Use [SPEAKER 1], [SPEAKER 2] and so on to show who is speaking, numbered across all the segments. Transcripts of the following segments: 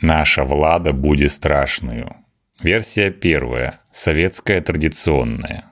[SPEAKER 1] Наша влада будет страшную. Версия первая. Советская традиционная.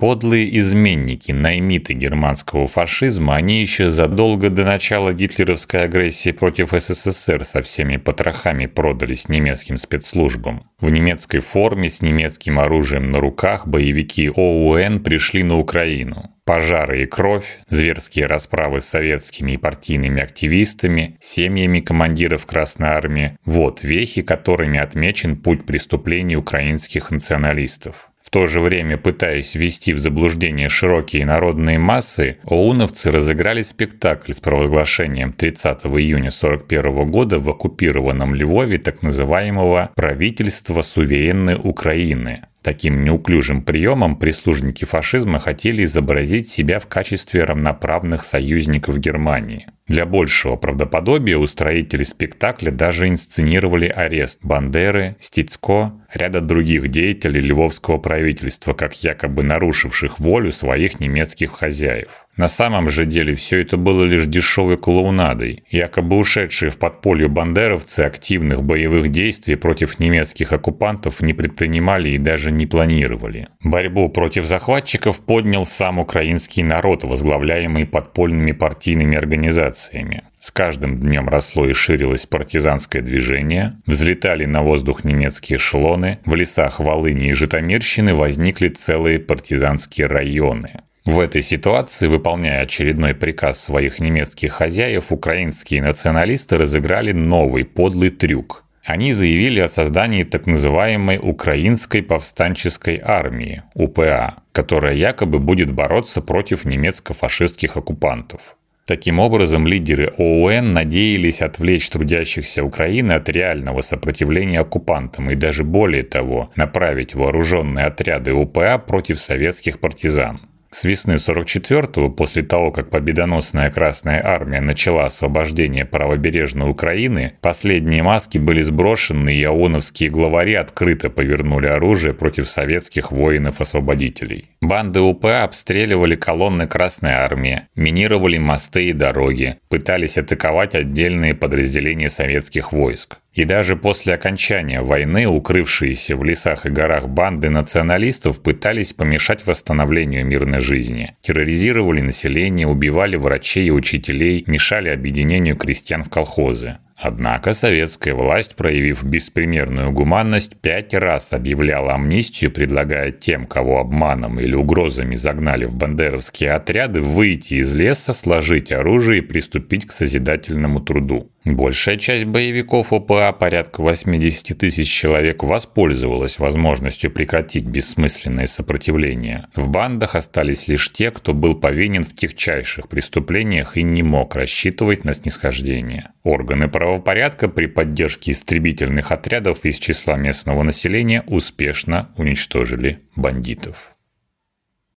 [SPEAKER 1] Подлые изменники, наймиты германского фашизма, они еще задолго до начала гитлеровской агрессии против СССР со всеми потрохами продались немецким спецслужбам. В немецкой форме с немецким оружием на руках боевики ОУН пришли на Украину. Пожары и кровь, зверские расправы с советскими и партийными активистами, семьями командиров Красной Армии – вот вехи, которыми отмечен путь преступлений украинских националистов. В то же время, пытаясь ввести в заблуждение широкие народные массы, оуновцы разыграли спектакль с провозглашением 30 июня 1941 года в оккупированном Львове так называемого «правительства суверенной Украины», Таким неуклюжим приемом прислужники фашизма хотели изобразить себя в качестве равноправных союзников Германии. Для большего правдоподобия устроители спектакля даже инсценировали арест Бандеры, Стицко, ряда других деятелей львовского правительства, как якобы нарушивших волю своих немецких хозяев. На самом же деле все это было лишь дешевой клоунадой. Якобы ушедшие в подполье бандеровцы активных боевых действий против немецких оккупантов не предпринимали и даже не планировали. Борьбу против захватчиков поднял сам украинский народ, возглавляемый подпольными партийными организациями. С каждым днем росло и ширилось партизанское движение, взлетали на воздух немецкие эшелоны, в лесах Волыни и Житомирщины возникли целые партизанские районы. В этой ситуации, выполняя очередной приказ своих немецких хозяев, украинские националисты разыграли новый подлый трюк. Они заявили о создании так называемой Украинской повстанческой армии, УПА, которая якобы будет бороться против немецко-фашистских оккупантов. Таким образом, лидеры ООН надеялись отвлечь трудящихся Украины от реального сопротивления оккупантам и даже более того, направить вооруженные отряды УПА против советских партизан. С весны 44-го, после того, как победоносная Красная Армия начала освобождение правобережной Украины, последние маски были сброшены, и ООНовские главари открыто повернули оружие против советских воинов-освободителей. Банды УПА обстреливали колонны Красной Армии, минировали мосты и дороги, пытались атаковать отдельные подразделения советских войск. И даже после окончания войны укрывшиеся в лесах и горах банды националистов пытались помешать восстановлению мирной жизни. Терроризировали население, убивали врачей и учителей, мешали объединению крестьян в колхозы. Однако советская власть, проявив беспримерную гуманность, пять раз объявляла амнистию, предлагая тем, кого обманом или угрозами загнали в бандеровские отряды, выйти из леса, сложить оружие и приступить к созидательному труду. Большая часть боевиков ОПА, порядка 80 тысяч человек, воспользовалась возможностью прекратить бессмысленное сопротивление. В бандах остались лишь те, кто был повинен в техчайших преступлениях и не мог рассчитывать на снисхождение. Органы правопорядка при поддержке истребительных отрядов из числа местного населения успешно уничтожили бандитов.